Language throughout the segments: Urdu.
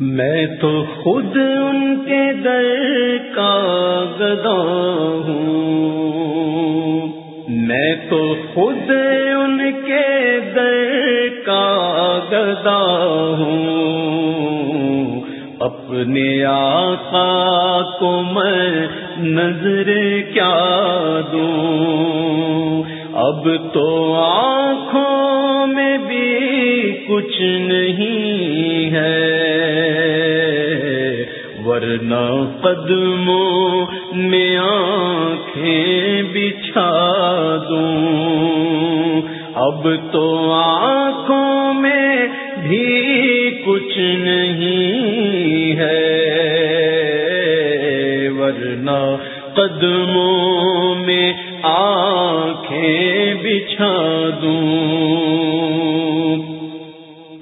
میں تو خود ان کے در کا گدا ہوں۔ میں تو خود ان کے در کا گدا ہوں۔ اپنے آقا کو میں نظر کیا دوں۔ اب تو آنکھوں میں بھی کچھ نہیں ہے۔ ورنہ قدموں میں آنکھیں بچھا دوں۔ اب تو آنکھوں میں بھی کچھ نہیں ہے۔ ورنہ قدموں میں آنکھیں بچھا دوں۔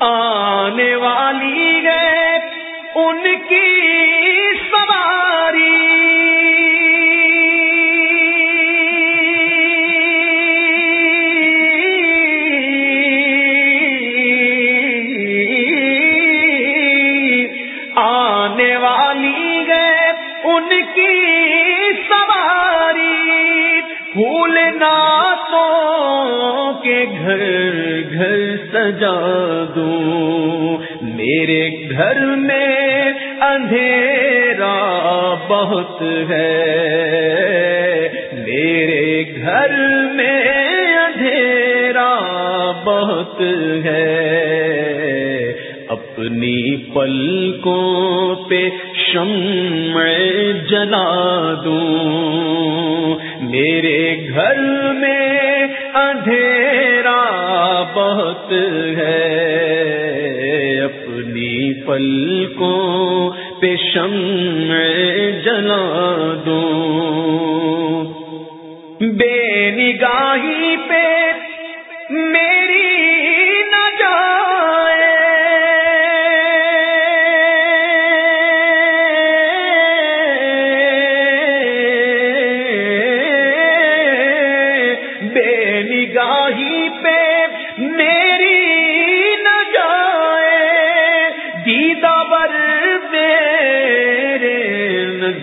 آنے والی ہے ان کی کی سواری، پھول ناتوں کے گھر گھر سجا دوں۔ میرے گھر میں اندھیرا بہت ہے۔ میرے گھر میں اندھیرا بہت ہے۔ اپنی پلکوں پہ شمع جلا دوں۔ میرے گھر میں اندھیرا بہت ہے۔ اپنی پلکوں پہ شمع جلا دوں۔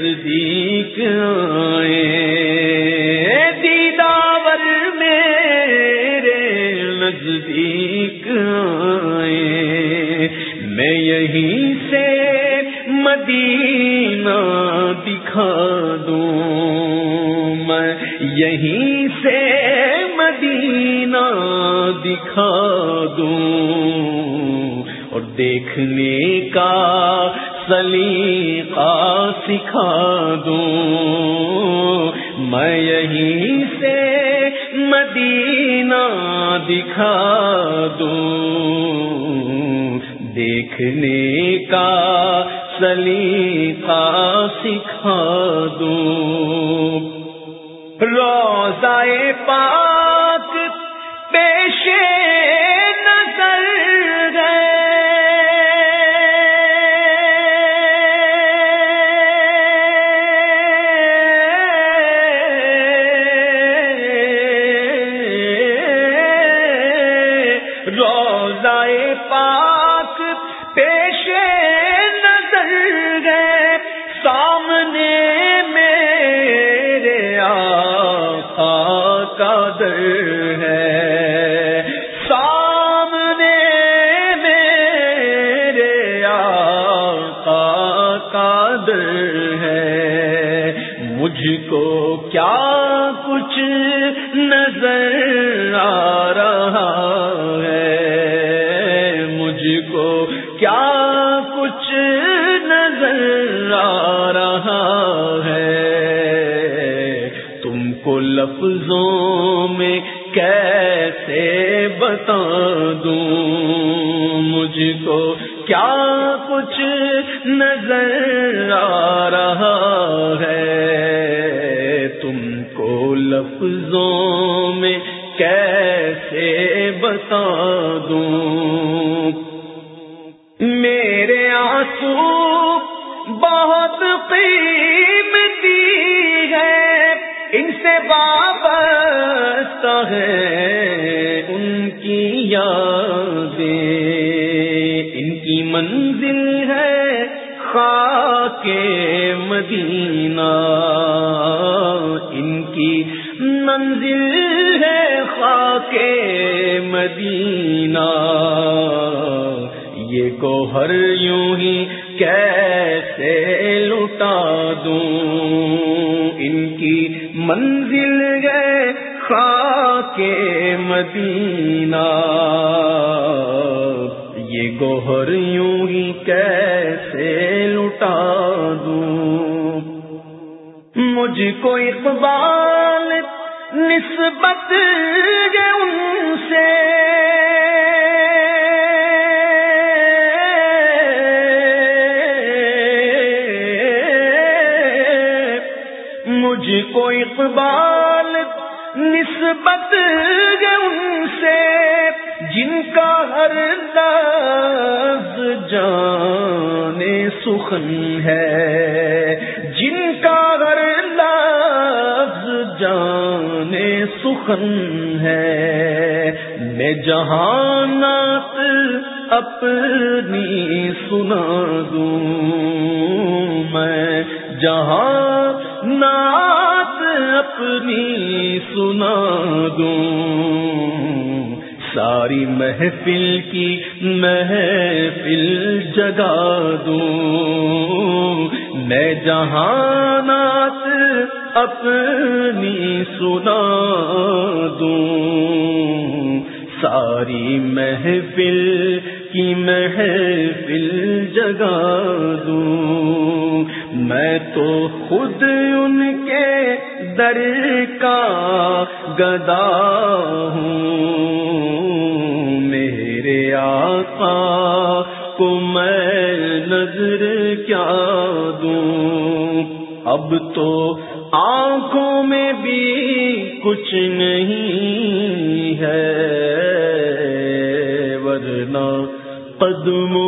نزدیک آئے۔ دیداور میرے نزدیک آئے۔ میں یہیں سے مدینہ دکھا دوں۔ میں یہیں سے مدینہ دکھا دوں۔ اور دیکھنے کا سلیقہ سکھا دوں۔ میں یہیں سے مدینہ دکھا دوں۔ دیکھنے کا سلیقہ سکھا دوں۔ روزائے پاک پاک پیش نظر گئے سامنے میرے آقا کا در ہے سامنے میرے آقا کا در ہے مجھ کو کیا کچھ نظر آ لفظوں میں کیسے بتا دوں؟ مجھ کو کیا کچھ نظر آ رہا ہے؟ تم کو لفظوں میں کیسے بتا دوں؟ میرے آنسو بہت قیمتی سے وابستہ ہے ان کی یادیں۔ ان کی منزل ہے خاک مدینہ۔ ان کی منزل ہے خاک مدینہ۔ یہ گوہر یوں ہی کیسے لٹا دوں؟ منزل گئے خاک مدینہ۔ یہ گوہر یوں ہی کیسے لٹا دوں؟ مجھ کو اقبال نسبت ان سے۔ مجھ کو اقبال نسبت ان سے، جن کا ہر لفظ جانے سخن ہے۔ جن کا ہر لفظ جانے سخن ہے۔ میں جہانات اپنی سنا دوں، میں جہاں اپنی سنا دوں۔ ساری محفل کی محفل جگا دوں۔ میں جہانات اپنی سنا دوں۔ ساری محفل کی محفل جگا دوں۔ میں تو خود ان کے در کا گدا ہوں۔ میرے آقا کو میں نظر کیا دوں۔ اب تو آنکھوں میں بھی کچھ نہیں ہے۔ ورنہ قدموں